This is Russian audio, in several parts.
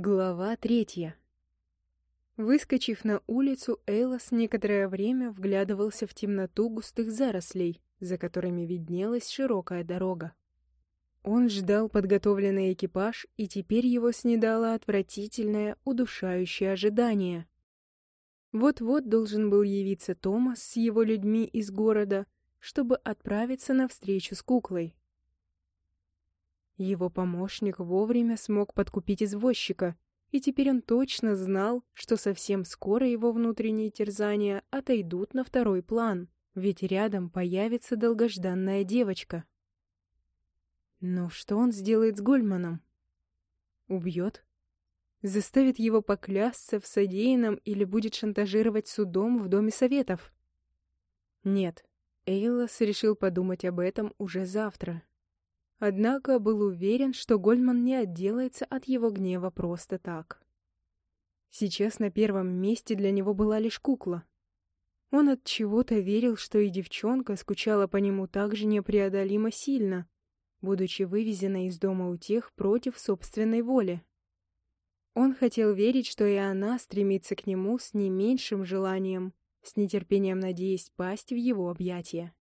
Глава третья. Выскочив на улицу, Эйлос некоторое время вглядывался в темноту густых зарослей, за которыми виднелась широкая дорога. Он ждал подготовленный экипаж, и теперь его снедало отвратительное, удушающее ожидание. Вот-вот должен был явиться Томас с его людьми из города, чтобы отправиться на встречу с куклой. Его помощник вовремя смог подкупить извозчика, и теперь он точно знал, что совсем скоро его внутренние терзания отойдут на второй план, ведь рядом появится долгожданная девочка. Но что он сделает с Гольманом? Убьет? Заставит его поклясться в содеянном или будет шантажировать судом в Доме Советов? Нет, Эйлос решил подумать об этом уже завтра. Однако был уверен, что Гольман не отделается от его гнева просто так. Сейчас на первом месте для него была лишь кукла. Он от чего-то верил, что и девчонка скучала по нему так же непреодолимо сильно, будучи вывезена из дома у тех против собственной воли. Он хотел верить, что и она стремится к нему с не меньшим желанием, с нетерпением надеясь пасть в его объятия.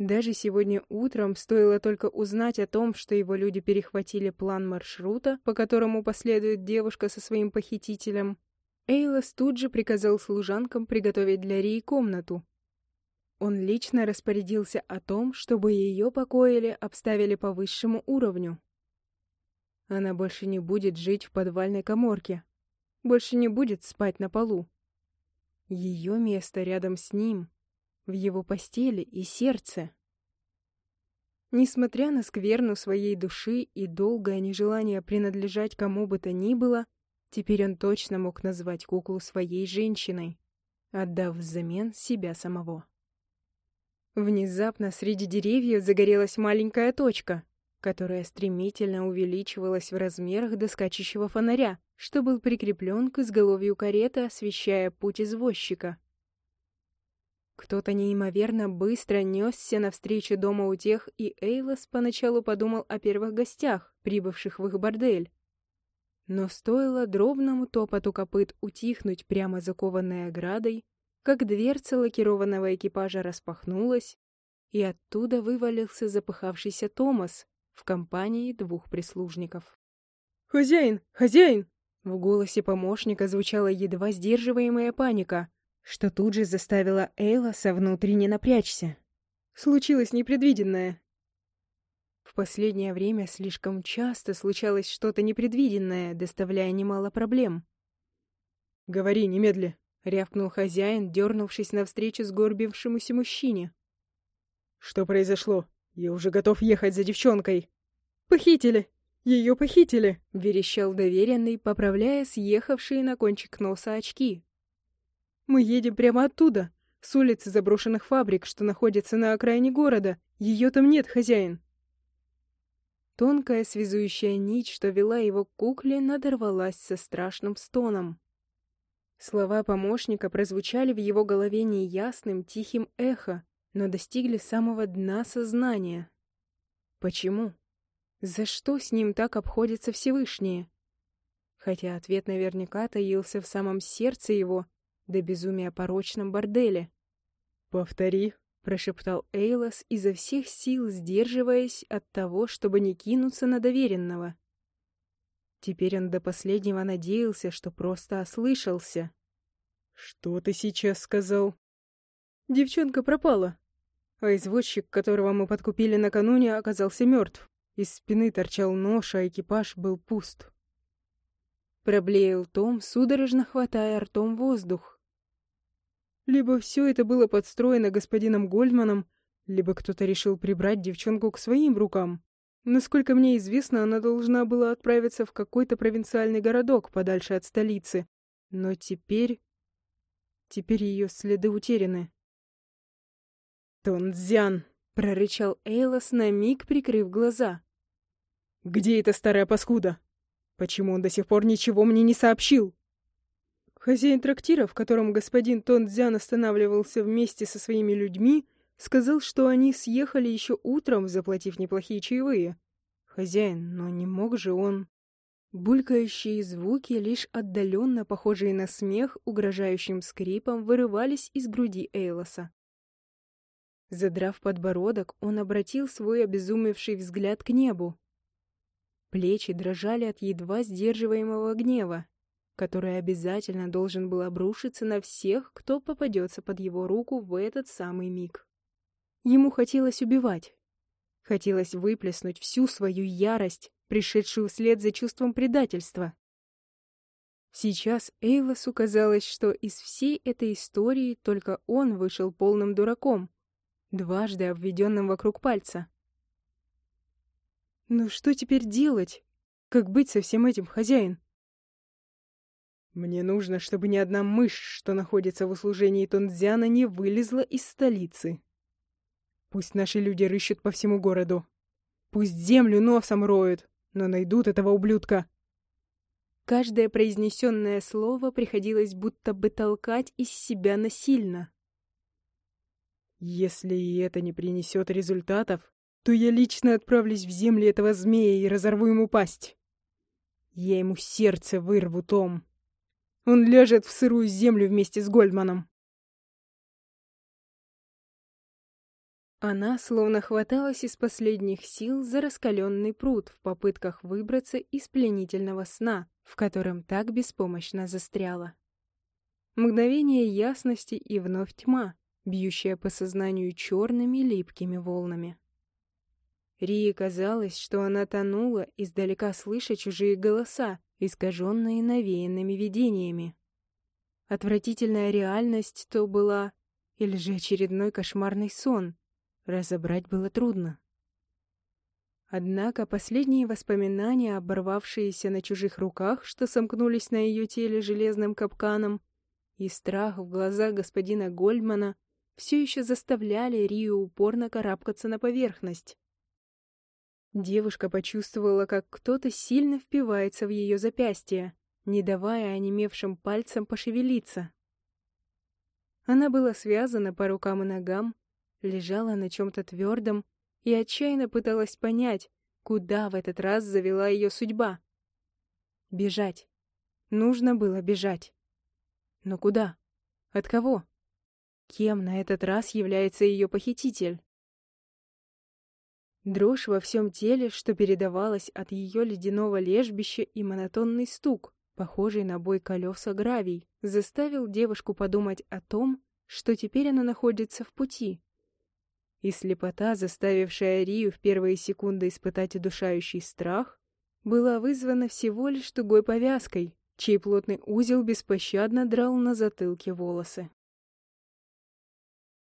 Даже сегодня утром стоило только узнать о том, что его люди перехватили план маршрута, по которому последует девушка со своим похитителем. Эйлос тут же приказал служанкам приготовить для Рии комнату. Он лично распорядился о том, чтобы ее покои обставили по высшему уровню. Она больше не будет жить в подвальной коморке, больше не будет спать на полу. Ее место рядом с ним, в его постели и сердце. Несмотря на скверну своей души и долгое нежелание принадлежать кому бы то ни было, теперь он точно мог назвать куклу своей женщиной, отдав взамен себя самого. Внезапно среди деревьев загорелась маленькая точка, которая стремительно увеличивалась в размерах до скачущего фонаря, что был прикреплен к изголовью кареты, освещая путь извозчика. Кто-то неимоверно быстро несся навстречу дома у тех, и Эйлос поначалу подумал о первых гостях, прибывших в их бордель. Но стоило дробному топоту копыт утихнуть прямо закованной оградой, как дверца лакированного экипажа распахнулась, и оттуда вывалился запыхавшийся Томас в компании двух прислужников. «Хозяин! Хозяин!» В голосе помощника звучала едва сдерживаемая паника — что тут же заставило Эйлоса внутренне напрячься. Случилось непредвиденное. В последнее время слишком часто случалось что-то непредвиденное, доставляя немало проблем. «Говори немедля», — рявкнул хозяин, дернувшись навстречу сгорбившемуся мужчине. «Что произошло? Я уже готов ехать за девчонкой». «Похитили! Ее похитили!» — верещал доверенный, поправляя съехавшие на кончик носа очки, мы едем прямо оттуда, с улицы заброшенных фабрик, что находится на окраине города. Ее там нет, хозяин. Тонкая связующая нить, что вела его к кукле, надорвалась со страшным стоном. Слова помощника прозвучали в его голове неясным, тихим эхо, но достигли самого дна сознания. Почему? За что с ним так обходятся Всевышние? Хотя ответ наверняка таился в самом сердце его, до безумия порочном борделе. «Повтори», — прошептал Эйлос, изо всех сил сдерживаясь от того, чтобы не кинуться на доверенного. Теперь он до последнего надеялся, что просто ослышался. «Что ты сейчас сказал?» «Девчонка пропала, а извозчик, которого мы подкупили накануне, оказался мертв. Из спины торчал нож, а экипаж был пуст». Проблеял Том, судорожно хватая ртом воздух. Либо все это было подстроено господином Гольдманом, либо кто-то решил прибрать девчонку к своим рукам. Насколько мне известно, она должна была отправиться в какой-то провинциальный городок подальше от столицы. Но теперь... Теперь ее следы утеряны. «Тонзян!» — прорычал Эйлос, на миг прикрыв глаза. «Где эта старая паскуда? Почему он до сих пор ничего мне не сообщил?» Хозяин трактира, в котором господин Тонцзян останавливался вместе со своими людьми, сказал, что они съехали еще утром, заплатив неплохие чаевые. Хозяин, но не мог же он... Булькающие звуки, лишь отдаленно похожие на смех, угрожающим скрипом, вырывались из груди Эйлоса. Задрав подбородок, он обратил свой обезумевший взгляд к небу. Плечи дрожали от едва сдерживаемого гнева, который обязательно должен был обрушиться на всех, кто попадется под его руку в этот самый миг. Ему хотелось убивать. Хотелось выплеснуть всю свою ярость, пришедшую вслед за чувством предательства. Сейчас Эйлосу казалось, что из всей этой истории только он вышел полным дураком, дважды обведенным вокруг пальца. «Ну что теперь делать? Как быть со всем этим, хозяин?» «Мне нужно, чтобы ни одна мышь, что находится в услужении Тонзяна, не вылезла из столицы. Пусть наши люди рыщут по всему городу. Пусть землю носом роют, но найдут этого ублюдка. Каждое произнесенное слово приходилось будто бы толкать из себя насильно. Если и это не принесет результатов, то я лично отправлюсь в земли этого змея и разорву ему пасть. Я ему сердце вырву, Том. Он ляжет в сырую землю вместе с Гольдманом. Она словно хваталась из последних сил за раскаленный пруд в попытках выбраться из пленительного сна, в котором так беспомощно застряла. Мгновение ясности и вновь тьма, бьющая по сознанию черными липкими волнами. Рии казалось, что она тонула, издалека слыша чужие голоса, искаженные навеянными видениями. Отвратительная реальность то была, или же очередной кошмарный сон — разобрать было трудно. Однако последние воспоминания, оборвавшиеся на чужих руках, что сомкнулись на ее теле железным капканом, и страх в глазах господина Гольдмана все еще заставляли Рию упорно карабкаться на поверхность. Девушка почувствовала, как кто-то сильно впивается в ее запястье, не давая онемевшим пальцам пошевелиться. Она была связана по рукам и ногам, лежала на чем-то твердом и отчаянно пыталась понять, куда в этот раз завела ее судьба. Бежать. Нужно было бежать. Но куда? От кого? Кем на этот раз является ее похититель? Дрожь во всем теле, что передавалась от ее ледяного лежбища и монотонный стук, похожий на бой колеса гравий, заставил девушку подумать о том, что теперь она находится в пути, и слепота, заставившая Рию в первые секунды испытать удушающий страх, была вызвана всего лишь тугой повязкой, чей плотный узел беспощадно драл на затылке волосы.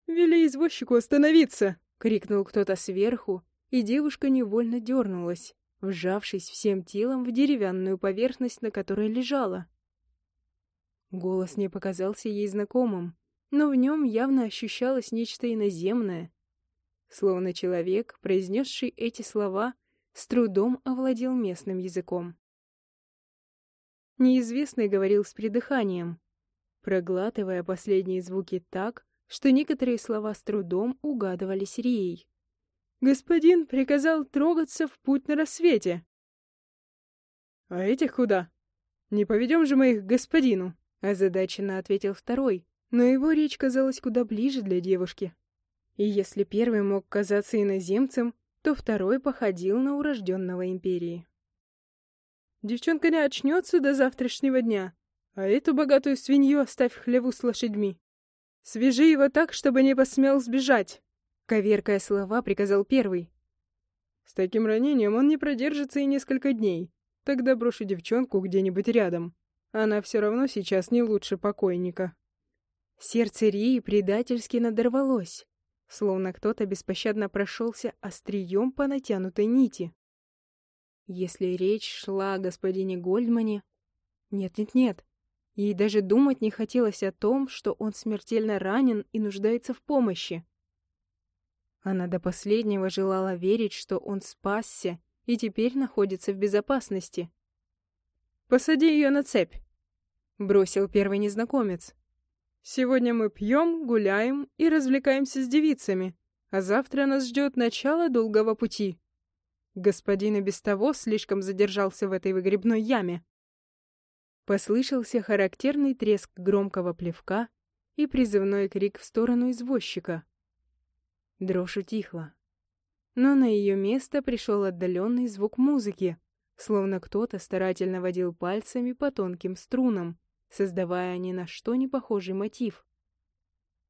«Вели извозчику остановиться!» — крикнул кто-то сверху, и девушка невольно дернулась, вжавшись всем телом в деревянную поверхность, на которой лежала. Голос не показался ей знакомым, но в нем явно ощущалось нечто иноземное, словно человек, произнесший эти слова, с трудом овладел местным языком. Неизвестный говорил с придыханием, проглатывая последние звуки так, что некоторые слова с трудом угадывались Рией. «Господин приказал трогаться в путь на рассвете». «А этих куда? Не поведем же мы их к господину», — озадаченно ответил второй, но его речь казалась куда ближе для девушки. И если первый мог казаться иноземцем, то второй походил на урожденного империи. Девчонка не очнется до завтрашнего дня, а эту богатую свинью оставь в хлеву с лошадьми. Свяжи его так, чтобы не посмел сбежать. Коверкая слова, приказал первый. С таким ранением он не продержится и несколько дней. Тогда брошу девчонку где-нибудь рядом. Она все равно сейчас не лучше покойника. Сердце Рии предательски надорвалось словно кто-то беспощадно прошелся острием по натянутой нити. Если речь шла о господине Гольдмане... Нет-нет-нет, ей даже думать не хотелось о том, что он смертельно ранен и нуждается в помощи. Она до последнего желала верить, что он спасся и теперь находится в безопасности. «Посади ее на цепь», — бросил первый незнакомец. Сегодня мы пьем, гуляем и развлекаемся с девицами, а завтра нас ждет начало долгого пути. Господин и без того слишком задержался в этой выгребной яме. Послышался характерный треск громкого плевка и призывной крик в сторону извозчика. Дрожь утихла. Но на ее место пришел отдаленный звук музыки, словно кто-то старательно водил пальцами по тонким струнам, создавая ни на что не похожий мотив.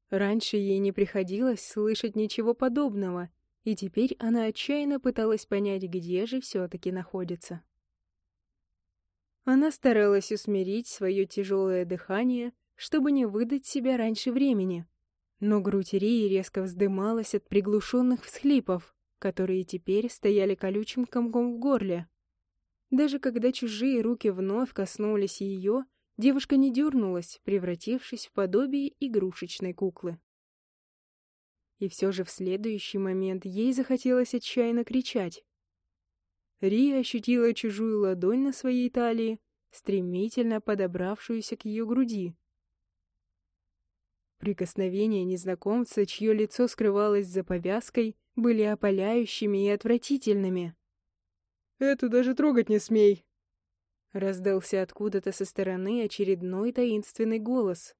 Раньше ей не приходилось слышать ничего подобного, и теперь она отчаянно пыталась понять, где же все-таки находится. Она старалась усмирить свое тяжелое дыхание, чтобы не выдать себя раньше времени, но грудь Рии резко вздымалась от приглушенных всхлипов, которые теперь стояли колючим комком в горле. Даже когда чужие руки вновь коснулись ее, Девушка не дернулась, превратившись в подобие игрушечной куклы. И все же в следующий момент ей захотелось отчаянно кричать. Рия ощутила чужую ладонь на своей талии, стремительно подобравшуюся к ее груди. Прикосновения незнакомца, чье лицо скрывалось за повязкой, были опаляющими и отвратительными. «Эту даже трогать не смей!» Раздался откуда-то со стороны очередной таинственный голос.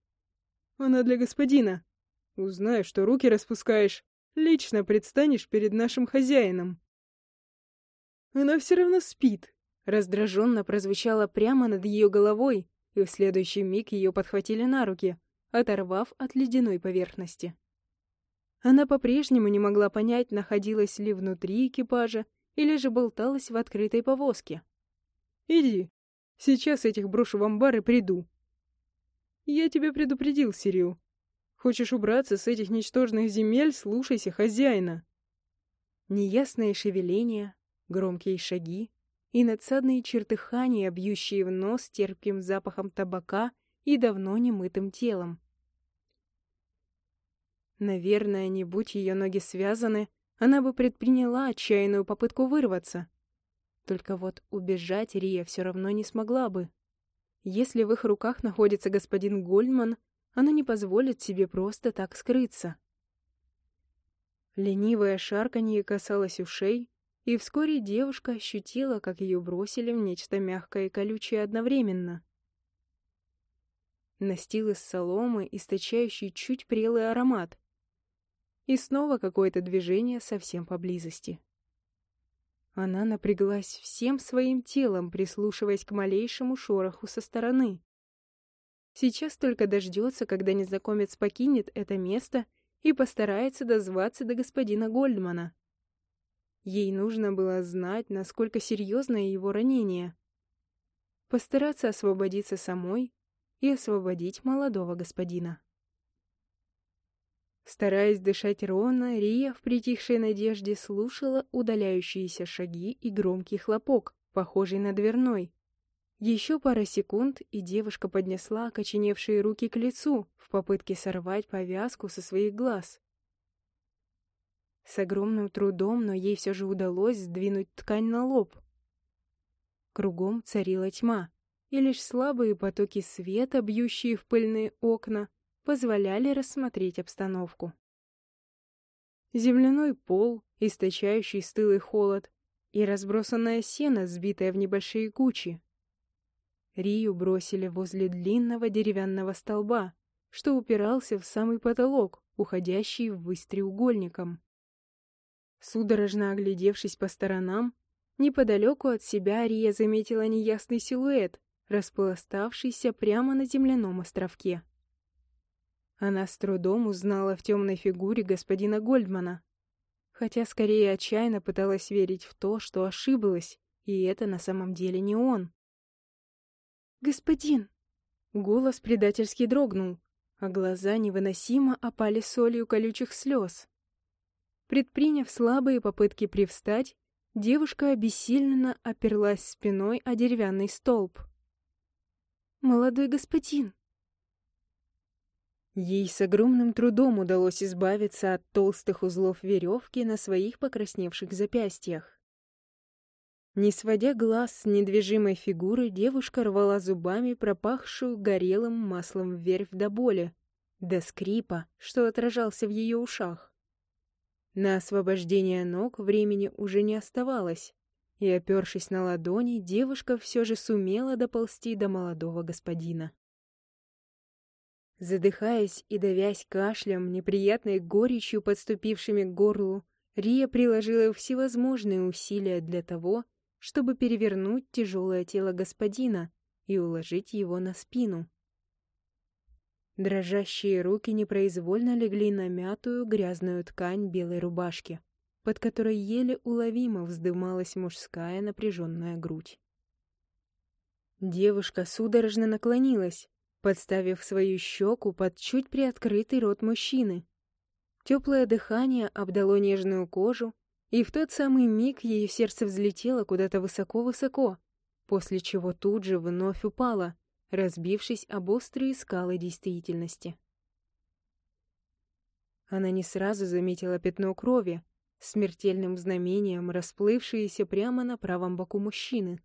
«Она для господина. Узнаю, что руки распускаешь, лично предстанешь перед нашим хозяином». «Она все равно спит», — раздраженно прозвучало прямо над ее головой, и в следующий миг ее подхватили на руки, оторвав от ледяной поверхности. Она по-прежнему не могла понять, находилась ли внутри экипажа или же болталась в открытой повозке. «Иди, Сейчас этих брошу в амбар и приду. Я тебя предупредил, Сирил. Хочешь убраться с этих ничтожных земель, слушайся хозяина. Неясное шевеление, громкие шаги и надсадные чертыхания, бьющие в нос терпким запахом табака и давно немытым телом. Наверное, не будь ее ноги связаны, она бы предприняла отчаянную попытку вырваться. Только вот убежать Рия все равно не смогла бы. Если в их руках находится господин Гольдман, она не позволит себе просто так скрыться. Ленивое шарканье касалось ушей, и вскоре девушка ощутила, как ее бросили в нечто мягкое и колючее одновременно. Настил из соломы, источающий чуть прелый аромат. И снова какое-то движение совсем поблизости. Она напряглась всем своим телом, прислушиваясь к малейшему шороху со стороны. Сейчас только дождется, когда незнакомец покинет это место и постарается дозваться до господина Гольдмана. Ей нужно было знать, насколько серьезное его ранение. Постараться освободиться самой и освободить молодого господина. Стараясь дышать ровно, Рия в притихшей надежде слушала удаляющиеся шаги и громкий хлопок, похожий на дверной. Еще пара секунд, и девушка поднесла окоченевшие руки к лицу в попытке сорвать повязку со своих глаз. С огромным трудом, но ей все же удалось сдвинуть ткань на лоб. Кругом царила тьма, и лишь слабые потоки света, бьющие в пыльные окна, позволяли рассмотреть обстановку. Земляной пол, источающий стылый холод, и разбросанное сено, сбитое в небольшие кучи. Рию бросили возле длинного деревянного столба, что упирался в самый потолок, уходящий ввысь треугольником. Судорожно оглядевшись по сторонам, неподалеку от себя Рия заметила неясный силуэт, распластавшийся прямо на земляном островке. Она с трудом узнала в темной фигуре господина Гольдмана, хотя скорее отчаянно пыталась верить в то, что ошиблась, и это на самом деле не он. «Господин!» Голос предательски дрогнул, а глаза невыносимо опали солью колючих слез. Предприняв слабые попытки привстать, девушка обессиленно оперлась спиной о деревянный столб. «Молодой господин!» Ей с огромным трудом удалось избавиться от толстых узлов веревки на своих покрасневших запястьях. Не сводя глаз с недвижимой фигуры, девушка рвала зубами пропахшую горелым маслом верфь до боли, до скрипа, что отражался в ее ушах. На освобождение ног времени уже не оставалось, и, опершись на ладони, девушка все же сумела доползти до молодого господина. Задыхаясь и давясь кашлем, неприятной горечью, подступившими к горлу, Рия приложила всевозможные усилия для того, чтобы перевернуть тяжелое тело господина и уложить его на спину. Дрожащие руки непроизвольно легли на мятую грязную ткань белой рубашки, под которой еле уловимо вздымалась мужская напряженная грудь. Девушка судорожно наклонилась, подставив свою щеку под чуть приоткрытый рот мужчины. Теплое дыхание обдало нежную кожу, и в тот самый миг ее сердце взлетело куда-то высоко-высоко, после чего тут же вновь упало, разбившись об острые скалы действительности. Она не сразу заметила пятно крови, смертельным знамением расплывшееся прямо на правом боку мужчины.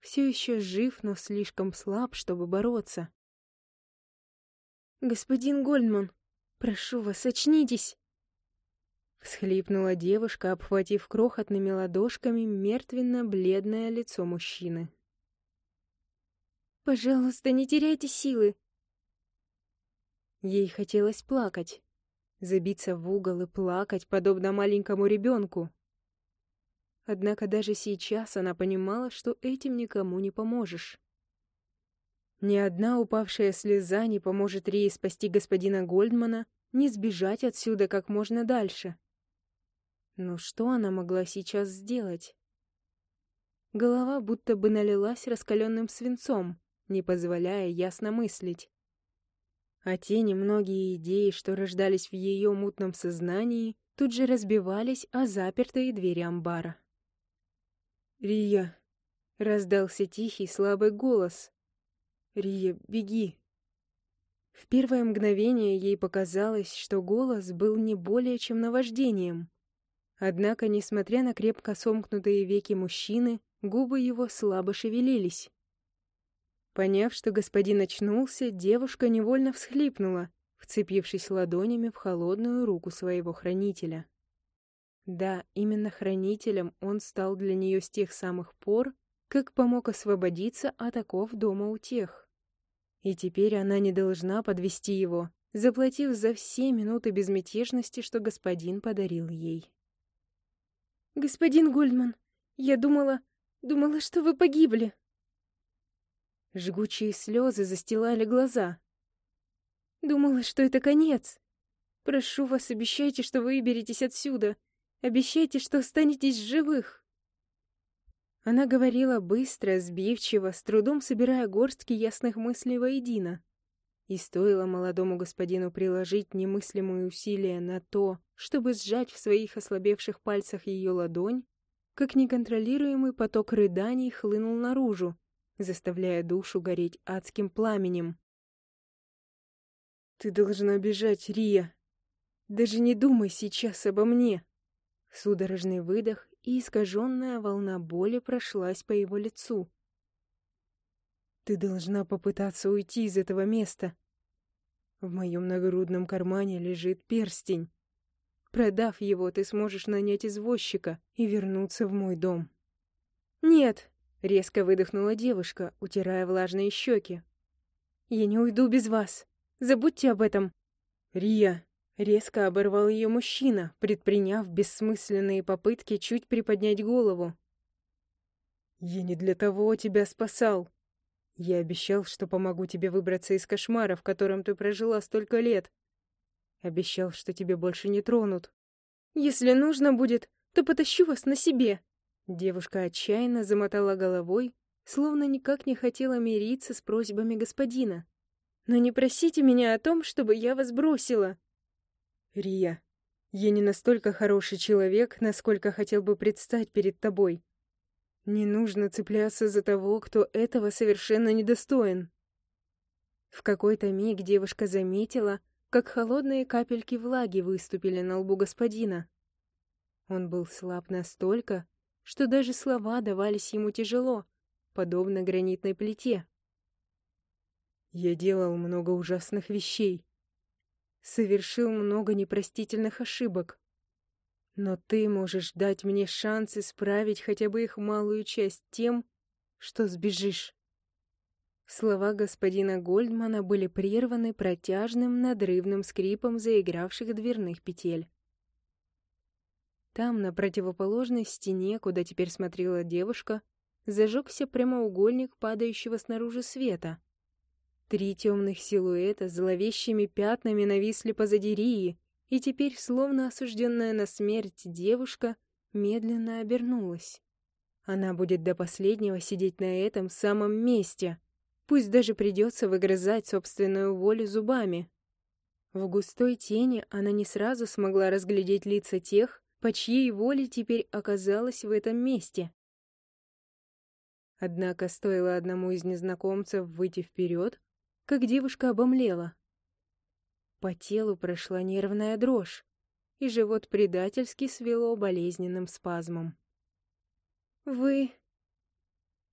Все еще жив, но слишком слаб, чтобы бороться. «Господин Гольдман, прошу вас, очнитесь!» Всхлипнула девушка, обхватив крохотными ладошками мертвенно-бледное лицо мужчины. Пожалуйста, не теряйте силы. Ей хотелось плакать, забиться в угол и плакать, подобно маленькому ребенку. Однако даже сейчас она понимала, что этим никому не поможешь. Ни одна упавшая слеза не поможет Рии спасти господина Гольдмана, не сбежать отсюда как можно дальше. Но что она могла сейчас сделать? Голова будто бы налилась раскаленным свинцом не позволяя ясно мыслить. А те немногие идеи, что рождались в ее мутном сознании, тут же разбивались о запертые двери амбара. «Рия!» — раздался тихий, слабый голос. «Рия, беги!» В первое мгновение ей показалось, что голос был не более чем наваждением. Однако, несмотря на крепко сомкнутые веки мужчины, губы его слабо шевелились. Поняв, что господин очнулся, девушка невольно всхлипнула, вцепившись ладонями в холодную руку своего хранителя. Да, именно хранителем он стал для нее с тех самых пор, как помог освободиться от оков дома у тех. И теперь она не должна подвести его, заплатив за все минуты безмятежности, что господин подарил ей. «Господин Гольдман, я думала... думала, что вы погибли!» Жгучие слезы застилали глаза. Думала, что это конец. Прошу вас, обещайте, что вы выберетесь отсюда. Обещайте, что останетесь живых. Она говорила быстро, сбивчиво, с трудом собирая горстки ясных мыслей воедино. И стоило молодому господину приложить немыслимые усилия на то, чтобы сжать в своих ослабевших пальцах ее ладонь, как неконтролируемый поток рыданий хлынул наружу, заставляя душу гореть адским пламенем. «Ты должна бежать, Рия. Даже не думай сейчас обо мне!» Судорожный выдох и искаженная волна боли прошлась по его лицу. «Ты должна попытаться уйти из этого места. В моем нагрудном кармане лежит перстень. Продав его, ты сможешь нанять извозчика и вернуться в мой дом». «Нет!» Резко выдохнула девушка, утирая влажные щеки. «Я не уйду без вас. Забудьте об этом». «Рия!» Резко оборвал ее мужчина, предприняв бессмысленные попытки чуть приподнять голову. «Я не для того тебя спасал. Я обещал, что помогу тебе выбраться из кошмара, в котором ты прожила столько лет. Обещал, что тебе больше не тронут. Если нужно будет, то потащу вас на себе», Девушка отчаянно замотала головой, словно никак не хотела мириться с просьбами господина. «Но не просите меня о том, чтобы я вас бросила!» «Рия, я не настолько хороший человек, насколько хотел бы предстать перед тобой. Не нужно цепляться за того, кто этого совершенно недостоин». В какой-то миг девушка заметила, как холодные капельки влаги выступили на лбу господина. Он был слаб настолько, что даже слова давались ему тяжело, подобно гранитной плите. «Я делал много ужасных вещей. совершил много непростительных ошибок. Но ты можешь дать мне шанс исправить хотя бы их малую часть тем, что сбежишь. Слова господина Гольдмана были прерваны протяжным надрывным скрипом заигравших дверных петель. Там, на противоположной стене, куда теперь смотрела девушка, зажегся прямоугольник падающего снаружи света. Три темных силуэта с зловещими пятнами нависли позади Рии, и теперь, словно осужденная на смерть девушка, медленно обернулась. Она будет до последнего сидеть на этом самом месте, пусть даже придется выгрызать собственную волю зубами. В густой тени она не сразу смогла разглядеть лица тех, по чьей воле теперь оказалась в этом месте. Однако стоило одному из незнакомцев выйти вперед, как девушка обомлела. По телу прошла нервная дрожь, и живот предательски свело болезненным спазмом. «Вы...»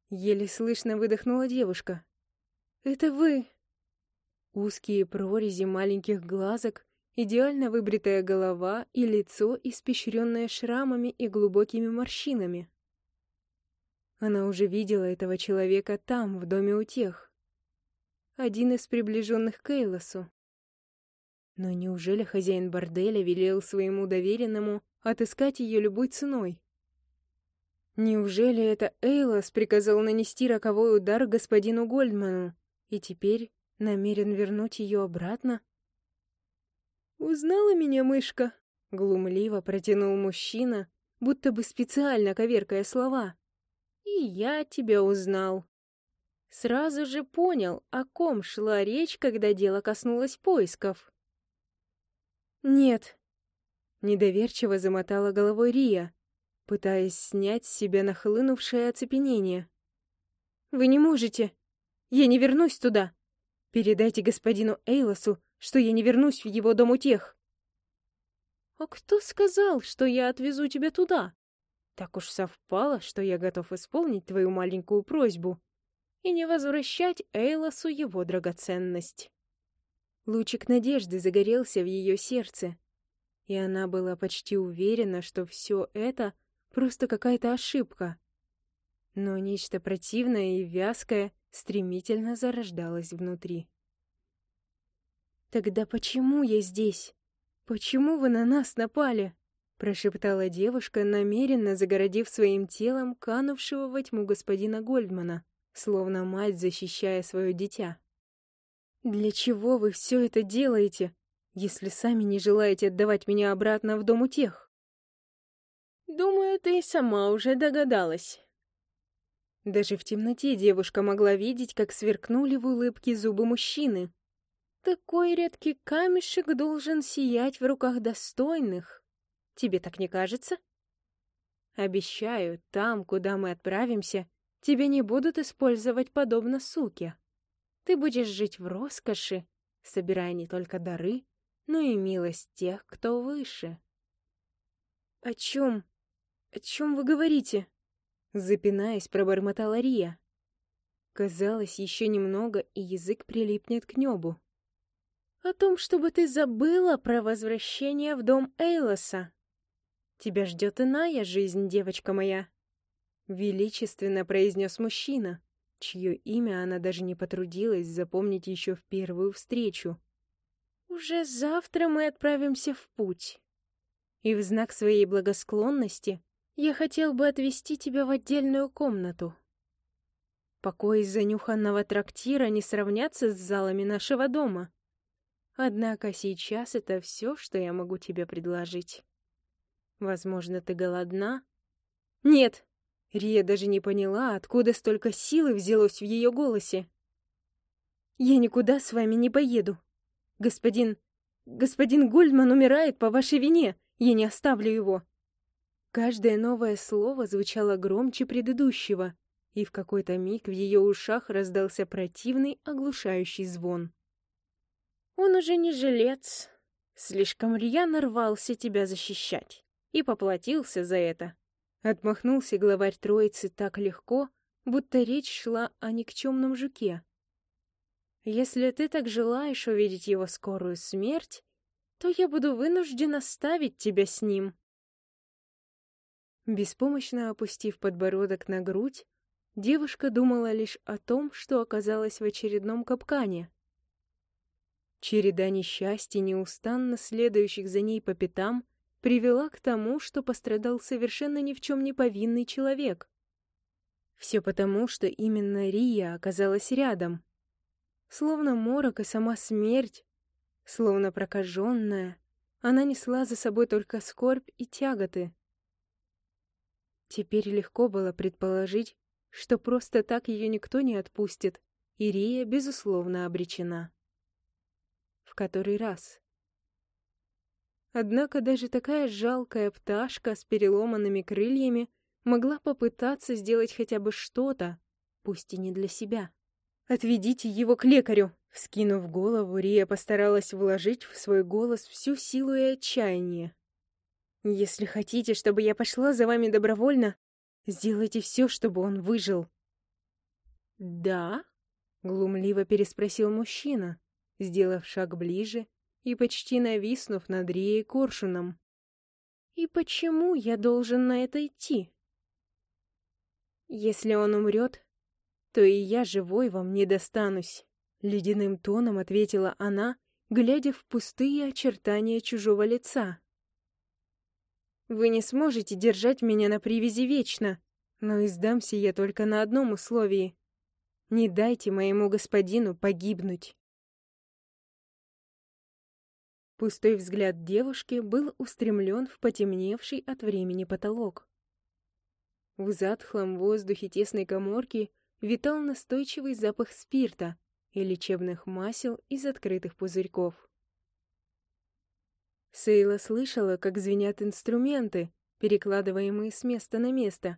Еле слышно выдохнула девушка. «Это вы...» Узкие прорези маленьких глазок, идеально выбритая голова и лицо, испещренное шрамами и глубокими морщинами. Она уже видела этого человека там, в доме у тех. Один из приближенных к Эйлосу. Но неужели хозяин борделя велел своему доверенному отыскать ее любой ценой? Неужели это Эйлос приказал нанести роковой удар господину Гольдману и теперь намерен вернуть ее обратно? «Узнала меня, мышка?» — глумливо протянул мужчина, будто бы специально коверкая слова. И я тебя узнал. Сразу же понял, о ком шла речь, когда дело коснулось поисков. Нет. Недоверчиво замотала головой Рия, пытаясь снять с себя нахлынувшее оцепенение. Вы не можете. Я не вернусь туда. Передайте господину Эйлосу, что я не вернусь в его дом утех. А кто сказал, что я отвезу тебя туда? Так уж совпало, что я готов исполнить твою маленькую просьбу и не возвращать Эйлосу его драгоценность. Лучик надежды загорелся в ее сердце, и она была почти уверена, что все это просто какая-то ошибка. Но нечто противное и вязкое стремительно зарождалось внутри. «Тогда почему я здесь? Почему вы на нас напали?» прошептала девушка, намеренно загородив своим телом канувшего во тьму господина Гольдмана, словно мать, защищая свое дитя. «Для чего вы все это делаете, если сами не желаете отдавать меня обратно в дом у тех?» «Думаю, ты и сама уже догадалась». Даже в темноте девушка могла видеть, как сверкнули в улыбке зубы мужчины. Такой редкий камешек должен сиять в руках достойных, Тебе так не кажется? Обещаю, там, куда мы отправимся, тебя не будут использовать подобно суке. Ты будешь жить в роскоши, собирая не только дары, но и милость тех, кто выше. О чем? О чем вы говорите? Запинаясь, пробормотала Рия. Казалось, еще немного, и язык прилипнет к небу. О том, чтобы ты забыла про возвращение в дом Эйлоса. Тебя ждет иная жизнь, девочка моя!» Величественно произнес мужчина, чье имя она даже не потрудилась запомнить еще в первую встречу. «Уже завтра мы отправимся в путь. И в знак своей благосклонности я хотел бы отвезти тебя в отдельную комнату. Покои занюханного трактира не сравнятся с залами нашего дома. Однако сейчас это все, что я могу тебе предложить». Возможно, ты голодна? Нет. Рия даже не поняла, откуда столько силы взялось в ее голосе. Я никуда с вами не поеду. Господин... Господин Гольдман умирает по вашей вине. Я не оставлю его. Каждое новое слово звучало громче предыдущего, и в какой-то миг в ее ушах раздался противный оглушающий звон. Он уже не жилец. Слишком рьяно рвался тебя защищать и поплатился за это. Отмахнулся главарь троицы так легко, будто речь шла о никчемном жуке. Если ты так желаешь увидеть его скорую смерть, то я буду вынуждена ставить тебя с ним. Беспомощно опустив подбородок на грудь, девушка думала лишь о том, что оказалась в очередном капкане. Череда несчастий, неустанно следующих за ней по пятам, привела к тому, что пострадал совершенно ни в чем не повинный человек. Все потому, что именно Рия оказалась рядом. Словно морок и сама смерть, словно прокаженная, она несла за собой только скорбь и тяготы. Теперь легко было предположить, что просто так ее никто не отпустит, и Рия, безусловно, обречена. Который раз. Однако даже такая жалкая пташка с переломанными крыльями могла попытаться сделать хотя бы что-то, пусть и не для себя. «Отведите его к лекарю!» Вскинув голову, Рия постаралась вложить в свой голос всю силу и отчаяние. «Если хотите, чтобы я пошла за вами добровольно, сделайте все, чтобы он выжил». «Да?» — глумливо переспросил мужчина, сделав шаг ближе и почти нависнув над Рией Коршуном. «И почему я должен на это идти?» «Если он умрет, то и я живой вам не достанусь», — ледяным тоном ответила она, глядя в пустые очертания чужого лица. «Вы не сможете держать меня на привязи вечно, но издамся я только на одном условии. Не дайте моему господину погибнуть». Пустой взгляд девушки был устремлен в потемневший от времени потолок. В затхлом воздухе тесной коморки витал настойчивый запах спирта и лечебных масел из открытых пузырьков. Сейла слышала, как звенят инструменты, перекладываемые с места на место,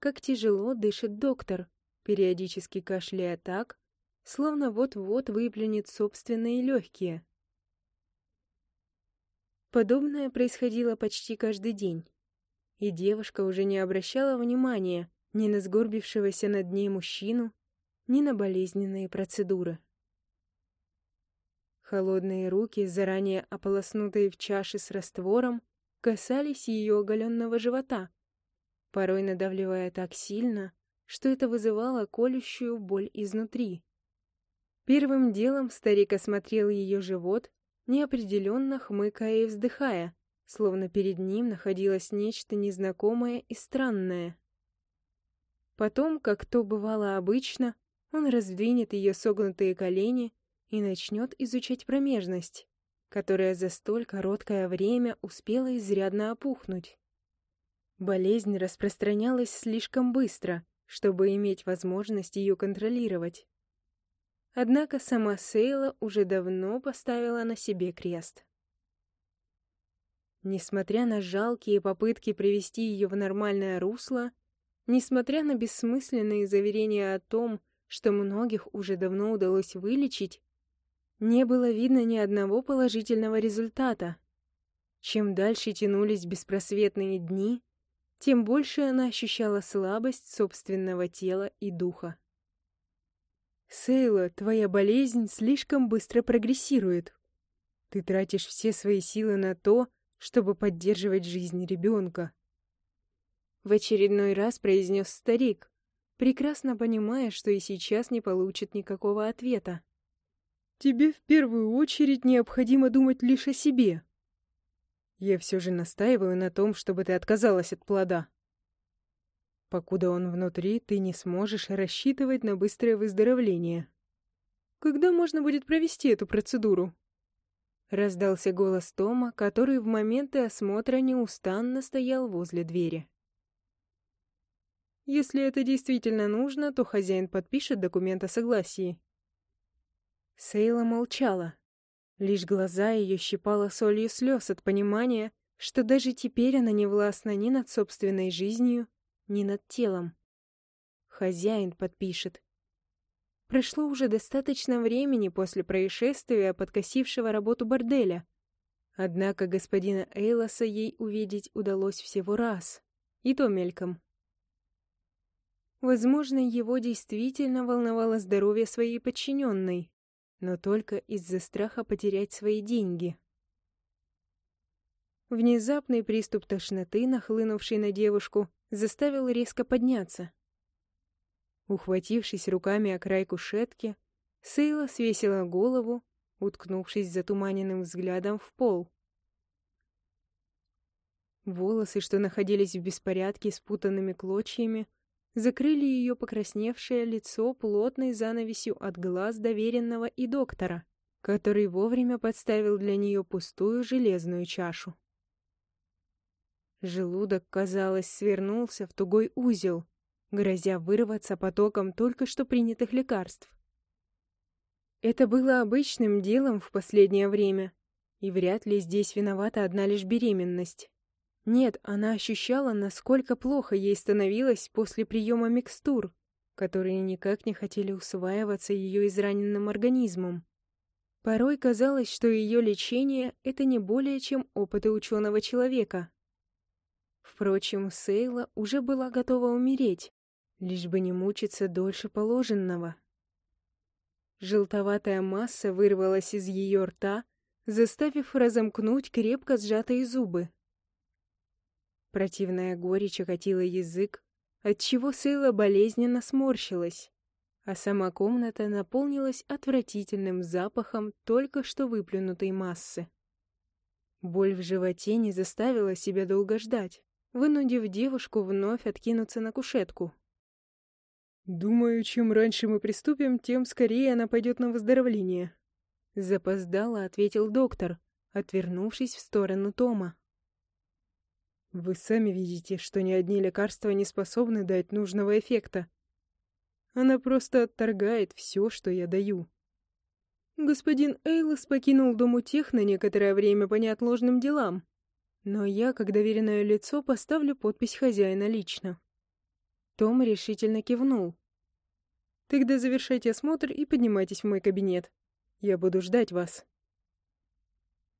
как тяжело дышит доктор, периодически кашляя так, словно вот-вот выплюнет собственные легкие. Подобное происходило почти каждый день, и девушка уже не обращала внимания ни на сгорбившегося над ней мужчину, ни на болезненные процедуры. Холодные руки, заранее ополоснутые в чаше с раствором, касались ее оголенного живота, порой надавливая так сильно, что это вызывало колющую боль изнутри. Первым делом старик осмотрел ее живот неопределенно хмыкая и вздыхая, словно перед ним находилось нечто незнакомое и странное. Потом, как то бывало обычно, он раздвинет ее согнутые колени и начнет изучать промежность, которая за столь короткое время успела изрядно опухнуть. Болезнь распространялась слишком быстро, чтобы иметь возможность ее контролировать. Однако сама Сейла уже давно поставила на себе крест. Несмотря на жалкие попытки привести ее в нормальное русло, несмотря на бессмысленные заверения о том, что многих уже давно удалось вылечить, не было видно ни одного положительного результата. Чем дальше тянулись беспросветные дни, тем больше она ощущала слабость собственного тела и духа. Сейла, твоя болезнь слишком быстро прогрессирует. Ты тратишь все свои силы на то, чтобы поддерживать жизнь ребенка. В очередной раз произнес старик, прекрасно понимая, что и сейчас не получит никакого ответа. Тебе в первую очередь необходимо думать лишь о себе. Я все же настаиваю на том, чтобы ты отказалась от плода. Покуда он внутри, ты не сможешь рассчитывать на быстрое выздоровление. Когда можно будет провести эту процедуру? Раздался голос Тома, который в моменты осмотра неустанно стоял возле двери. Если это действительно нужно, то хозяин подпишет документ о согласии. Сейла молчала. Лишь глаза ее щипала солью слез от понимания, что даже теперь она не властна ни над собственной жизнью, не над телом. Хозяин подпишет. Прошло уже достаточно времени после происшествия, подкосившего работу борделя. Однако господина Эйлоса ей увидеть удалось всего раз, и то мельком. Возможно, его действительно волновало здоровье своей подчиненной, но только из-за страха потерять свои деньги. Внезапный приступ тошноты, нахлынувший на девушку, заставил резко подняться. Ухватившись руками о край кушетки, Сейла свесила голову, уткнувшись затуманенным взглядом в пол. Волосы, что находились в беспорядке спутанными клочьями, закрыли ее покрасневшее лицо плотной занавесью от глаз доверенного и доктора, который вовремя подставил для нее пустую железную чашу. Желудок, казалось, свернулся в тугой узел, грозя вырваться потоком только что принятых лекарств. Это было обычным делом в последнее время, и вряд ли здесь виновата одна лишь беременность. Нет, она ощущала, насколько плохо ей становилось после приема микстур, которые никак не хотели усваиваться ее израненным организмом. Порой казалось, что ее лечение — это не более чем опыты ученого человека. Впрочем, Сейла уже была готова умереть, лишь бы не мучиться дольше положенного. Желтоватая масса вырвалась из ее рта, заставив разомкнуть крепко сжатые зубы. Противная горечь окатила язык, отчего Сейла болезненно сморщилась, а сама комната наполнилась отвратительным запахом только что выплюнутой массы. Боль в животе не заставила себя долго ждать, вынудив девушку вновь откинуться на кушетку. «Думаю, чем раньше мы приступим, тем скорее она пойдет на выздоровление», — запоздало ответил доктор, отвернувшись в сторону Тома. «Вы сами видите, что ни одни лекарства не способны дать нужного эффекта. Она просто отторгает все, что я даю». Господин Эйлос покинул дом у тех на некоторое время по неотложным делам, но я, как доверенное лицо, поставлю подпись хозяина лично. Том решительно кивнул. «Тогда завершайте осмотр и поднимайтесь в мой кабинет. Я буду ждать вас».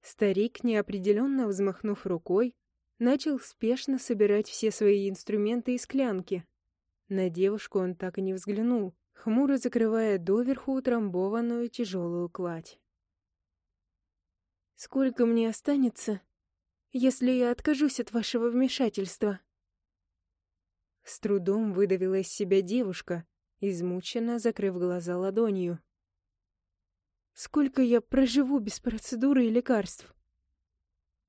Старик, неопределенно взмахнув рукой, начал спешно собирать все свои инструменты и склянки. На девушку он так и не взглянул, хмуро закрывая доверху утрамбованную тяжелую кладь. «Сколько мне останется, если я откажусь от вашего вмешательства?» С трудом выдавила из себя девушка, измученно закрыв глаза ладонью. «Сколько я проживу без процедуры и лекарств?»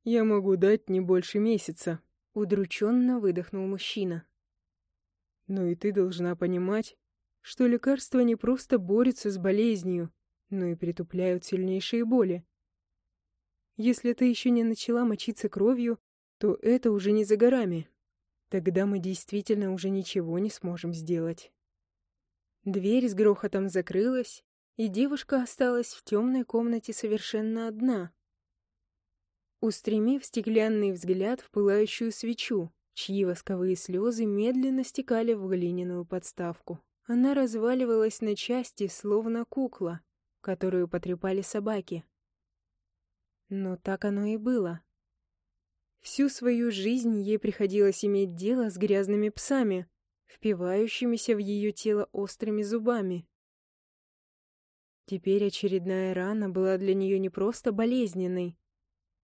«Я могу дать не больше месяца», — удрученно выдохнул мужчина. «Но и ты должна понимать, что лекарства не просто борются с болезнью, но и притупляют сильнейшие боли. Если ты еще не начала мочиться кровью, то это уже не за горами. Тогда мы действительно уже ничего не сможем сделать. Дверь с грохотом закрылась, и девушка осталась в темной комнате совершенно одна. Устремив стеклянный взгляд в пылающую свечу, чьи восковые слезы медленно стекали в глиняную подставку. Она разваливалась на части, словно кукла, которую потрепали собаки. Но так оно и было. Всю свою жизнь ей приходилось иметь дело с грязными псами, впивающимися в ее тело острыми зубами. Теперь очередная рана была для нее не просто болезненной,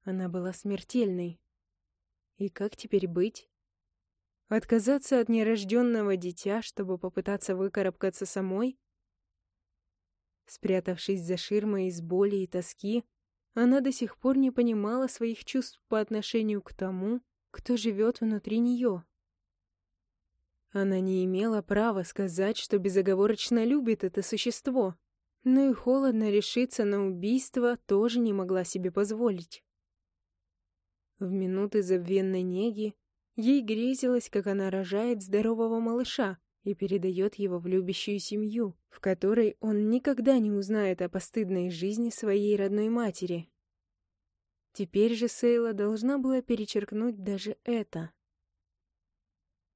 она была смертельной. И как теперь быть? Отказаться от нерожденного дитя, чтобы попытаться выкарабкаться самой? Спрятавшись за ширмой из боли и тоски, она до сих пор не понимала своих чувств по отношению к тому, кто живет внутри нее. Она не имела права сказать, что безоговорочно любит это существо, но и холодно решиться на убийство тоже не могла себе позволить. В минуты забвенной неги ей грезилось, как она рожает здорового малыша и передает его в любящую семью, в которой он никогда не узнает о постыдной жизни своей родной матери. Теперь же Сейла должна была перечеркнуть даже это.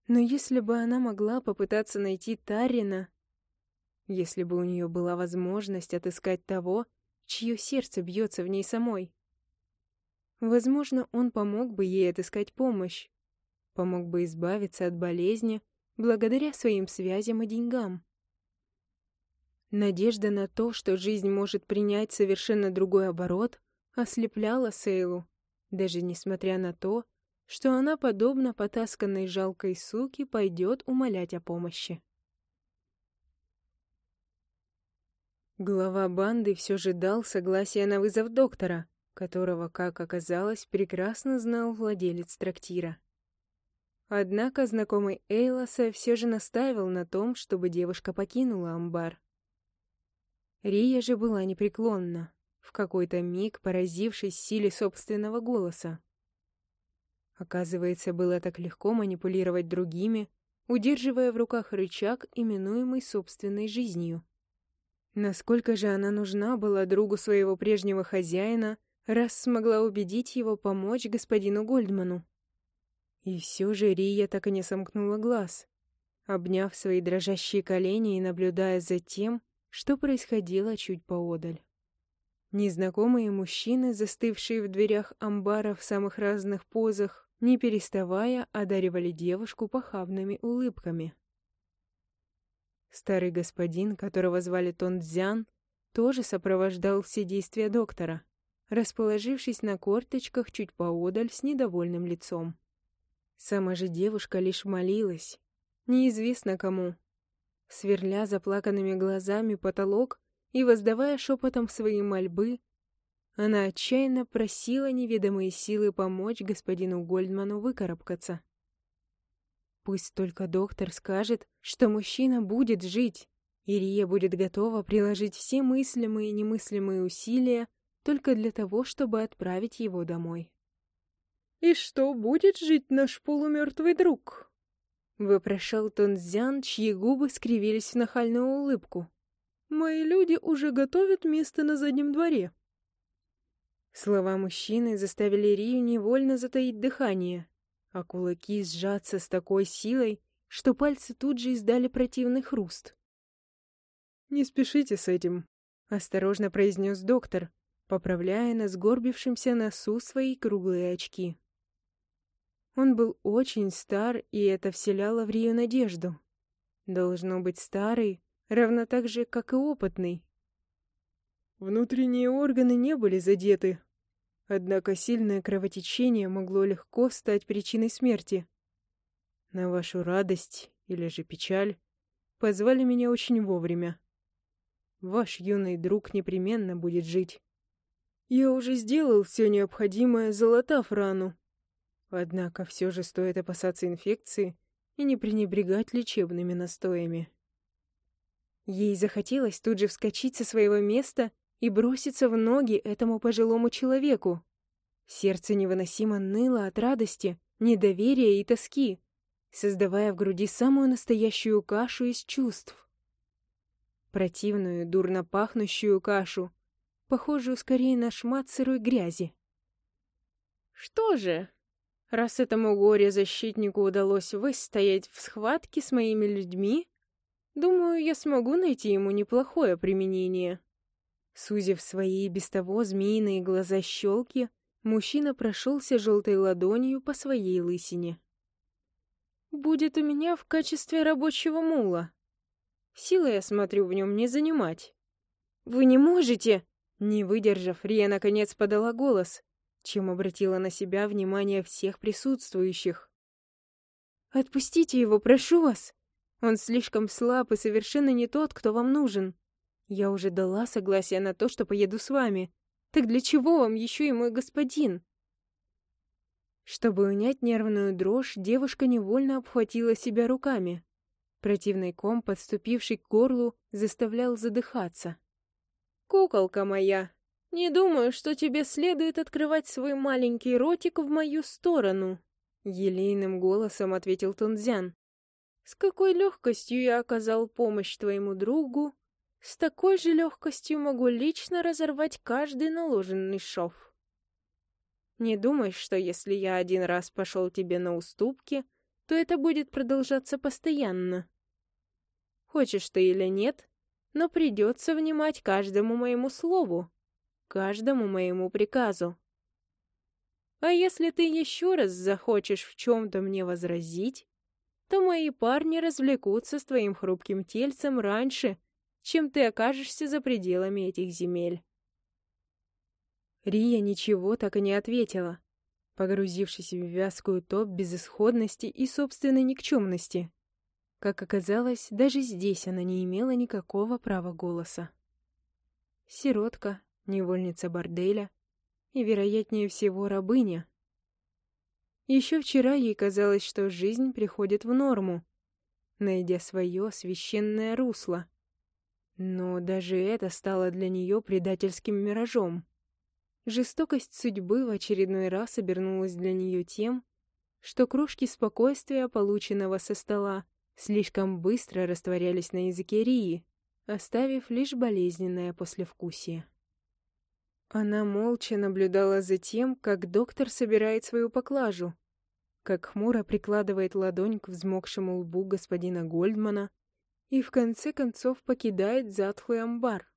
Но если бы она могла попытаться найти Тарина, если бы у нее была возможность отыскать того, чье сердце бьется в ней самой, возможно, он помог бы ей отыскать помощь, помог бы избавиться от болезни благодаря своим связям и деньгам. Надежда на то, что жизнь может принять совершенно другой оборот, ослепляла Сейлу, даже несмотря на то, что она, подобно потасканной жалкой суке, пойдет умолять о помощи. Глава банды все же дал согласие на вызов доктора, которого, как оказалось, прекрасно знал владелец трактира. Однако знакомый Эйлоса все же настаивал на том, чтобы девушка покинула амбар. Рия же была непреклонна, в какой-то миг поразившись силе собственного голоса. Оказывается, было так легко манипулировать другими, удерживая в руках рычаг, именуемый собственной жизнью. Насколько же она нужна была другу своего прежнего хозяина, раз смогла убедить его помочь господину Гольдману? И все же Рия так и не сомкнула глаз, обняв свои дрожащие колени и наблюдая за тем, что происходило чуть поодаль. Незнакомые мужчины, застывшие в дверях амбара в самых разных позах, не переставая, одаривали девушку похабными улыбками. Старый господин, которого звали Тонцзян, тоже сопровождал все действия доктора, расположившись на корточках чуть поодаль с недовольным лицом. Сама же девушка лишь молилась, неизвестно кому, сверля заплаканными глазами потолок и воздавая шепотом свои мольбы, она отчаянно просила неведомые силы помочь господину Гольдману выкарабкаться. Пусть только доктор скажет, что мужчина будет жить, и Рия будет готова приложить все мыслимые и немыслимые усилия только для того, чтобы отправить его домой. «И что будет жить наш полумертвый друг?» — вопрошал Тонзян, чьи губы скривились в нахальную улыбку. «Мои люди уже готовят место на заднем дворе». Слова мужчины заставили Рию невольно затаить дыхание, а кулаки сжаться с такой силой, что пальцы тут же издали противный хруст. «Не спешите с этим», — осторожно произнес доктор, поправляя на сгорбившемся носу свои круглые очки. Он был очень стар, и это вселяло в Рию надежду. Должно быть старый, равно так же, как и опытный. Внутренние органы не были задеты, однако сильное кровотечение могло легко стать причиной смерти. На вашу радость или же печаль позвали меня очень вовремя. Ваш юный друг непременно будет жить. Я уже сделал все необходимое, залатав рану, Однако все же стоит опасаться инфекции и не пренебрегать лечебными настоями. Ей захотелось тут же вскочить со своего места и броситься в ноги этому пожилому человеку. Сердце невыносимо ныло от радости, недоверия и тоски, создавая в груди самую настоящую кашу из чувств. Противную, дурно пахнущую кашу, похожую скорее на шмат сырой грязи. «Что же?» Раз этому горе-защитнику удалось выстоять в схватке с моими людьми, думаю, я смогу найти ему неплохое применение. Сузив свои без того змеиные глаза щелки, мужчина прошелся желтой ладонью по своей лысине. «Будет у меня в качестве рабочего мула. Силы, я смотрю, в нем не занимать». «Вы не можете!» Не выдержав, Рия наконец подала голос, чем обратила на себя внимание всех присутствующих. «Отпустите его, прошу вас! Он слишком слаб и совершенно не тот, кто вам нужен. Я уже дала согласие на то, что поеду с вами. Так для чего вам еще и мой господин?» Чтобы унять нервную дрожь, девушка невольно обхватила себя руками. Противный ком, подступивший к горлу, заставлял задыхаться. «Куколка моя!» «Не думаю, что тебе следует открывать свой маленький ротик в мою сторону», — елейным голосом ответил Тунзян. «С какой легкостью я оказал помощь твоему другу, с такой же легкостью могу лично разорвать каждый наложенный шов. Не думай, что если я один раз пошел тебе на уступки, то это будет продолжаться постоянно. Хочешь ты или нет, но придется внимать каждому моему слову каждому моему приказу. А если ты еще раз захочешь в чем-то мне возразить, то мои парни развлекутся с твоим хрупким тельцем раньше, чем ты окажешься за пределами этих земель. Рия ничего так и не ответила, погрузившись в вязкую топ безысходности и собственной никчемности. Как оказалось, даже здесь она не имела никакого права голоса. Сиротка, невольница борделя и, вероятнее всего, рабыня. Еще вчера ей казалось, что жизнь приходит в норму, найдя свое священное русло. Но даже это стало для нее предательским миражом. Жестокость судьбы в очередной раз обернулась для нее тем, что крошки спокойствия, полученного со стола, слишком быстро растворялись на языке Рии, оставив лишь болезненное послевкусие. Она молча наблюдала за тем, как доктор собирает свою поклажу, как хмуро прикладывает ладонь к взмокшему лбу господина Гольдмана и в конце концов покидает затхлый амбар.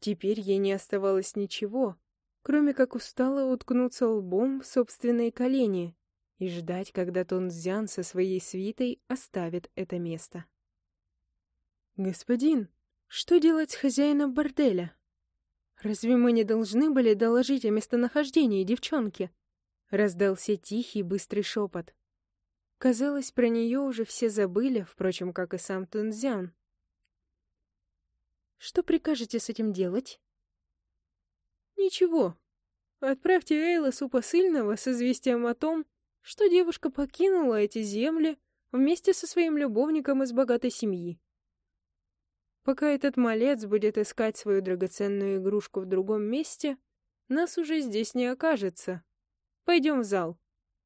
Теперь ей не оставалось ничего, кроме как устало уткнуться лбом в собственные колени и ждать, когда Тонзян со своей свитой оставит это место. «Господин, что делать с хозяином борделя? Разве мы не должны были доложить о местонахождении девчонки?» Раздался тихий, быстрый шепот. Казалось, про нее уже все забыли, впрочем, как и сам Тунзян. «Что прикажете с этим делать?» «Ничего. Отправьте Эйлосу посыльного с известием о том, что девушка покинула эти земли вместе со своим любовником из богатой семьи. Пока этот малец будет искать свою драгоценную игрушку в другом месте, нас уже здесь не окажется. Пойдем в зал.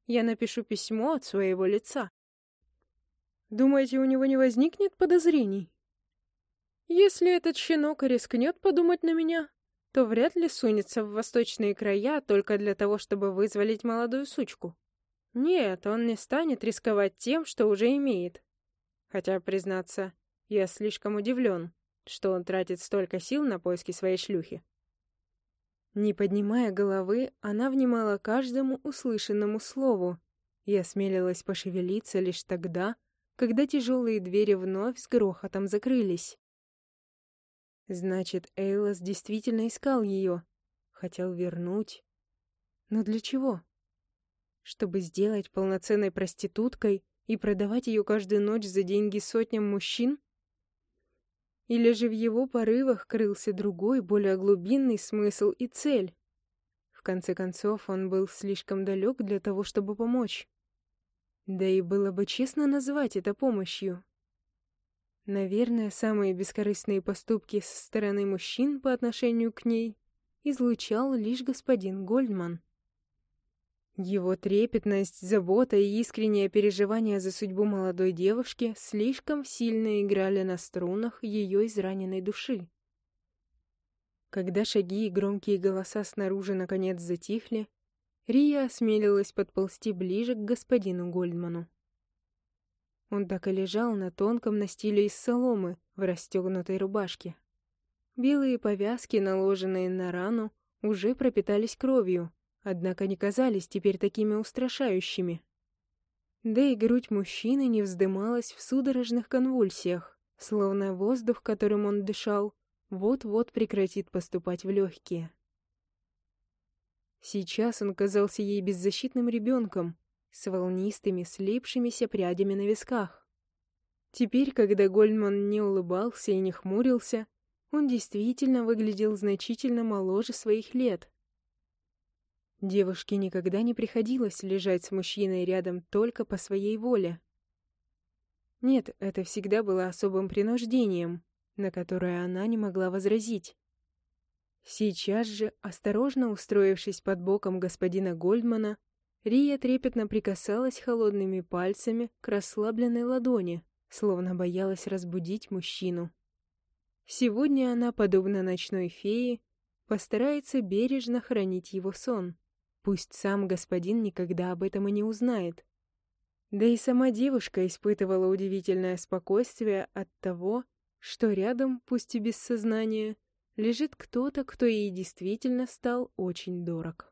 Я напишу письмо от своего лица. Думаете, у него не возникнет подозрений? Если этот щенок рискнет подумать на меня, то вряд ли сунется в восточные края только для того, чтобы вызволить молодую сучку. Нет, он не станет рисковать тем, что уже имеет. Хотя, признаться, я слишком удивлен, что он тратит столько сил на поиски своей шлюхи. Не поднимая головы, она внимала каждому услышанному слову и осмелилась пошевелиться лишь тогда, когда тяжелые двери вновь с грохотом закрылись. Значит, Эйлос действительно искал ее, хотел вернуть. Но для чего? чтобы сделать полноценной проституткой и продавать ее каждую ночь за деньги сотням мужчин? Или же в его порывах крылся другой, более глубинный смысл и цель? В конце концов, он был слишком далек для того, чтобы помочь. Да и было бы честно назвать это помощью. Наверное, самые бескорыстные поступки со стороны мужчин по отношению к ней излучал лишь господин Гольдман. Его трепетность, забота и искреннее переживание за судьбу молодой девушки слишком сильно играли на струнах ее израненной души. Когда шаги и громкие голоса снаружи наконец затихли, Рия осмелилась подползти ближе к господину Гольдману. Он так и лежал на тонком настиле из соломы в расстегнутой рубашке. Белые повязки, наложенные на рану, уже пропитались кровью, однако не казались теперь такими устрашающими. Да и грудь мужчины не вздымалась в судорожных конвульсиях, словно воздух, которым он дышал, вот-вот прекратит поступать в легкие. Сейчас он казался ей беззащитным ребенком, с волнистыми, слипшимися прядями на висках. Теперь, когда Гольдман не улыбался и не хмурился, он действительно выглядел значительно моложе своих лет — Девушке никогда не приходилось лежать с мужчиной рядом только по своей воле. Нет, это всегда было особым принуждением, на которое она не могла возразить. Сейчас же, осторожно устроившись под боком господина Гольдмана, Рия трепетно прикасалась холодными пальцами к расслабленной ладони, словно боялась разбудить мужчину. Сегодня она, подобно ночной фее, постарается бережно хранить его сон. Пусть сам господин никогда об этом и не узнает. Да и сама девушка испытывала удивительное спокойствие от того, что рядом, пусть и без сознания, лежит кто-то, кто ей действительно стал очень дорог.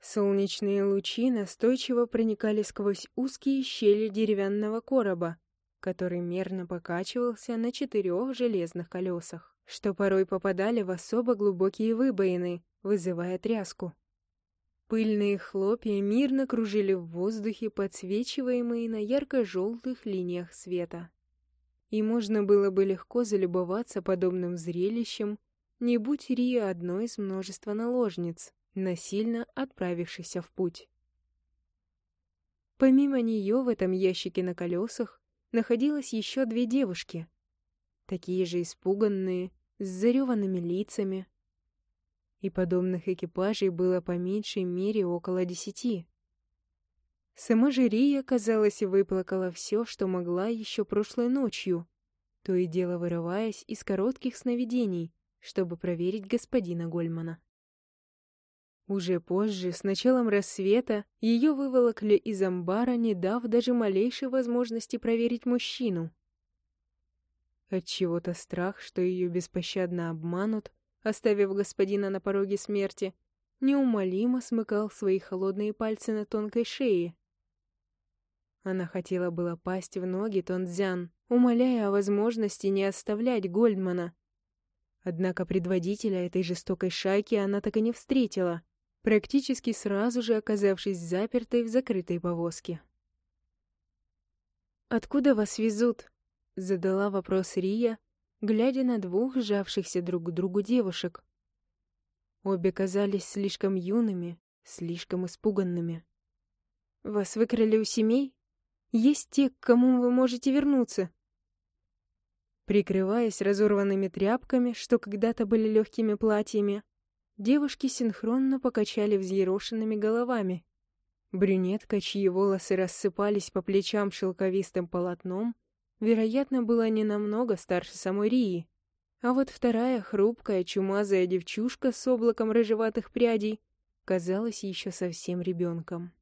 Солнечные лучи настойчиво проникали сквозь узкие щели деревянного короба, который мерно покачивался на четырех железных колесах. Что порой попадали в особо глубокие выбоины, вызывая тряску. Пыльные хлопья мирно кружили в воздухе, подсвечиваемые на ярко-желтых линиях света. И можно было бы легко залюбоваться подобным зрелищем, не будь Рия одной из множества наложниц, насильно отправившихся в путь. Помимо нее в этом ящике на колесах находилось еще две девушки, такие же испуганные, с зареванными лицами, и подобных экипажей было по меньшей мере около десяти. Сама же Рия, казалось, выплакала все, что могла еще прошлой ночью, то и дело вырываясь из коротких сновидений, чтобы проверить господина Гольмана. Уже позже, с началом рассвета, ее выволокли из амбара, не дав даже малейшей возможности проверить мужчину. Отчего-то страх, что ее беспощадно обманут, оставив господина на пороге смерти, неумолимо смыкал свои холодные пальцы на тонкой шее. Она хотела было пасть в ноги Тонцзян, умоляя о возможности не оставлять Гольдмана. Однако предводителя этой жестокой шайки она так и не встретила, практически сразу же оказавшись запертой в закрытой повозке. «Откуда вас везут?» — задала вопрос Рия, глядя на двух сжавшихся друг к другу девушек. Обе казались слишком юными, слишком испуганными. «Вас выкрали у семей? Есть те, к кому вы можете вернуться?» Прикрываясь разорванными тряпками, что когда-то были легкими платьями, девушки синхронно покачали взъерошенными головами. Брюнетка, чьи волосы рассыпались по плечам шелковистым полотном, вероятно, была не намного старше самой Рии. А вот вторая хрупкая, чумазая девчушка с облаком рыжеватых прядей казалась еще совсем ребенком.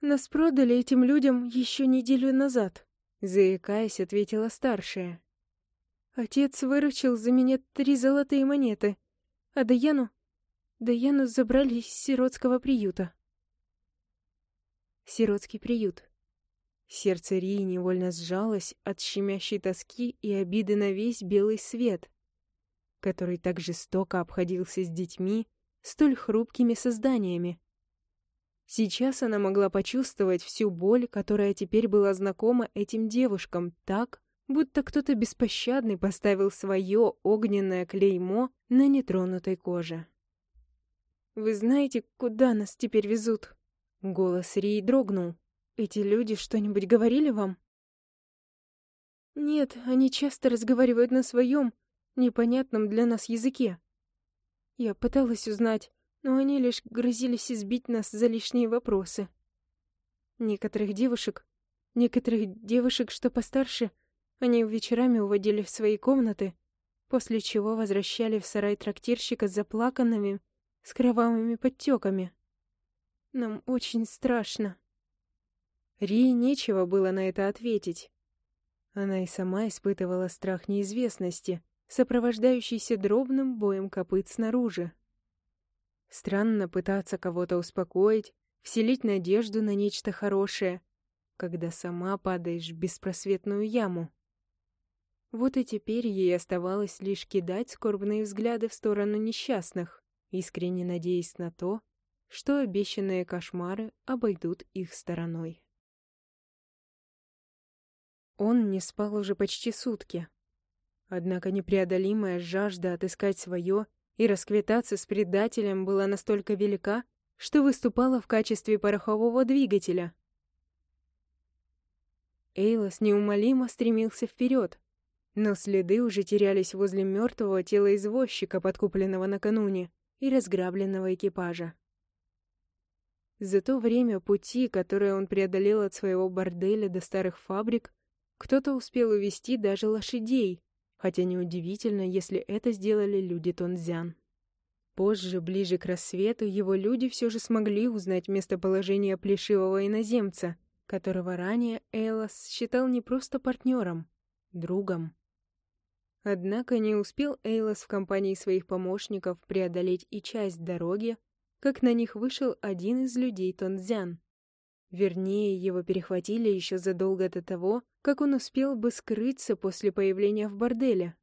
«Нас продали этим людям еще неделю назад», — заикаясь, ответила старшая. «Отец выручил за меня три золотые монеты, а Даяну... Даяну забрали из сиротского приюта». Сиротский приют Сердце Рии невольно сжалось от щемящей тоски и обиды на весь белый свет, который так жестоко обходился с детьми, столь хрупкими созданиями. Сейчас она могла почувствовать всю боль, которая теперь была знакома этим девушкам, так, будто кто-то беспощадный поставил свое огненное клеймо на нетронутой коже. «Вы знаете, куда нас теперь везут?» Голос Рии дрогнул. Эти люди что-нибудь говорили вам? Нет, они часто разговаривают на своем, непонятном для нас языке. Я пыталась узнать, но они лишь грозились избить нас за лишние вопросы. Некоторых девушек, некоторых девушек, что постарше, они вечерами уводили в свои комнаты, после чего возвращали в сарай трактирщика с заплаканными, с кровавыми подтеками. Нам очень страшно. Рии нечего было на это ответить. Она и сама испытывала страх неизвестности, сопровождающийся дробным боем копыт снаружи. Странно пытаться кого-то успокоить, вселить надежду на нечто хорошее, когда сама падаешь в беспросветную яму. Вот и теперь ей оставалось лишь кидать скорбные взгляды в сторону несчастных, искренне надеясь на то, что обещанные кошмары обойдут их стороной. Он не спал уже почти сутки. Однако непреодолимая жажда отыскать свое и расквитаться с предателем была настолько велика, что выступала в качестве порохового двигателя. Эйлос неумолимо стремился вперед, но следы уже терялись возле мертвого тела извозчика, подкупленного накануне, и разграбленного экипажа. За то время пути, которое он преодолел от своего борделя до старых фабрик, кто-то успел увести даже лошадей, хотя неудивительно, если это сделали люди Тонзян. Позже, ближе к рассвету, его люди все же смогли узнать местоположение плешивого иноземца, которого ранее Элос считал не просто партнером, другом. Однако не успел Эйлос в компании своих помощников преодолеть и часть дороги, как на них вышел один из людей Тонзян. Вернее, его перехватили еще задолго до того, как он успел бы скрыться после появления в борделе.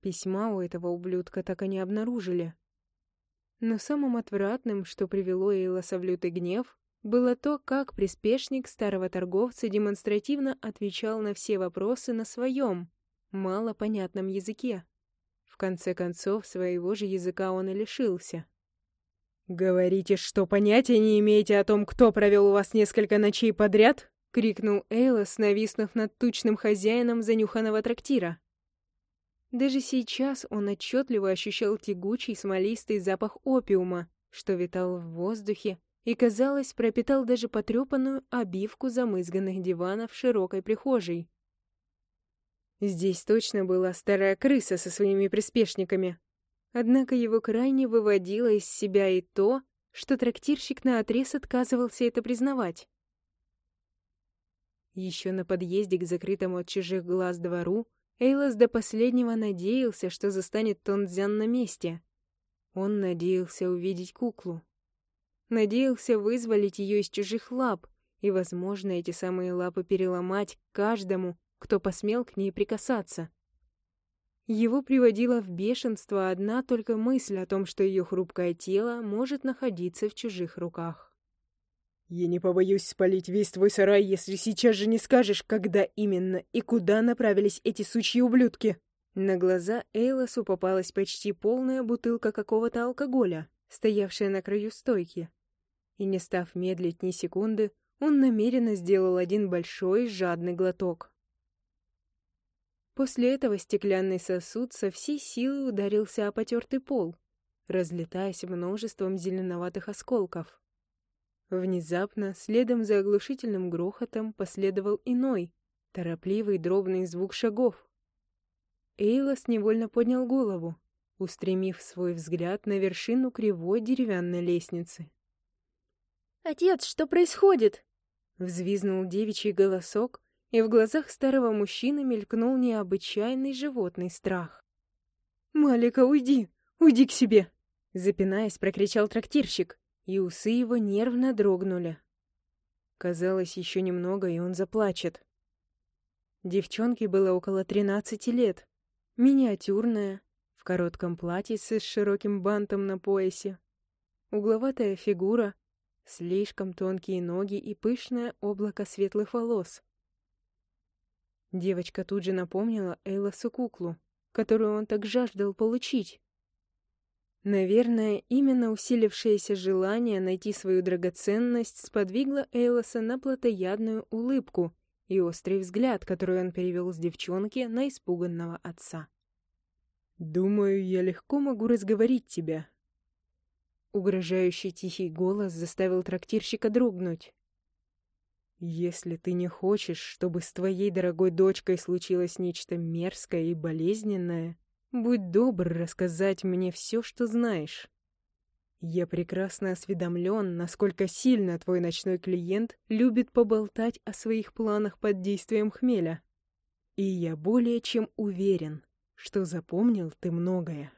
Письма у этого ублюдка так и не обнаружили. Но самым отвратным, что привело Эйлоса в лютый гнев, было то, как приспешник старого торговца демонстративно отвечал на все вопросы на своем, малопонятном языке. В конце концов, своего же языка он и лишился. «Говорите, что понятия не имеете о том, кто провел у вас несколько ночей подряд?» — крикнул Эйлос, нависнув над тучным хозяином занюханного трактира. Даже сейчас он отчетливо ощущал тягучий смолистый запах опиума, что витал в воздухе и, казалось, пропитал даже потрепанную обивку замызганных диванов широкой прихожей. Здесь точно была старая крыса со своими приспешниками. Однако его крайне выводило из себя и то, что трактирщик наотрез отказывался это признавать. Еще на подъезде к закрытому от чужих глаз двору Эйлас до последнего надеялся, что застанет Тонцзян на месте. Он надеялся увидеть куклу. Надеялся вызволить ее из чужих лап и, возможно, эти самые лапы переломать каждому, кто посмел к ней прикасаться. Его приводила в бешенство одна только мысль о том, что ее хрупкое тело может находиться в чужих руках. «Я не побоюсь спалить весь твой сарай, если сейчас же не скажешь, когда именно и куда направились эти сучьи ублюдки!» На глаза Эйлосу попалась почти полная бутылка какого-то алкоголя, стоявшая на краю стойки и, не став медлить ни секунды, он намеренно сделал один большой жадный глоток. После этого стеклянный сосуд со всей силы ударился о потертый пол, разлетаясь множеством зеленоватых осколков. Внезапно, следом за оглушительным грохотом, последовал иной, торопливый дробный звук шагов. Эйлос невольно поднял голову, устремив свой взгляд на вершину кривой деревянной лестницы. «Отец, что происходит?» Взвизнул девичий голосок, и в глазах старого мужчины мелькнул необычайный животный страх. «Малика, уйди! Уйди к себе!» Запинаясь, прокричал трактирщик, и усы его нервно дрогнули. Казалось, еще немного, и он заплачет. Девчонке было около тринадцати лет. Миниатюрная, в коротком платье с широким бантом на поясе. Угловатая фигура, слишком тонкие ноги и пышное облако светлых волос. Девочка тут же напомнила Эйлосу куклу, которую он так жаждал получить. Наверное, именно усилившееся желание найти свою драгоценность сподвигло Эйлоса на плотоядную улыбку и острый взгляд, который он перевел с девчонки на испуганного отца. «Думаю, я легко могу разговорить тебя», Угрожающий тихий голос заставил трактирщика дрогнуть. «Если ты не хочешь, чтобы с твоей дорогой дочкой случилось нечто мерзкое и болезненное, будь добр рассказать мне все, что знаешь. Я прекрасно осведомлен, насколько сильно твой ночной клиент любит поболтать о своих планах под действием хмеля. И я более чем уверен, что запомнил ты многое».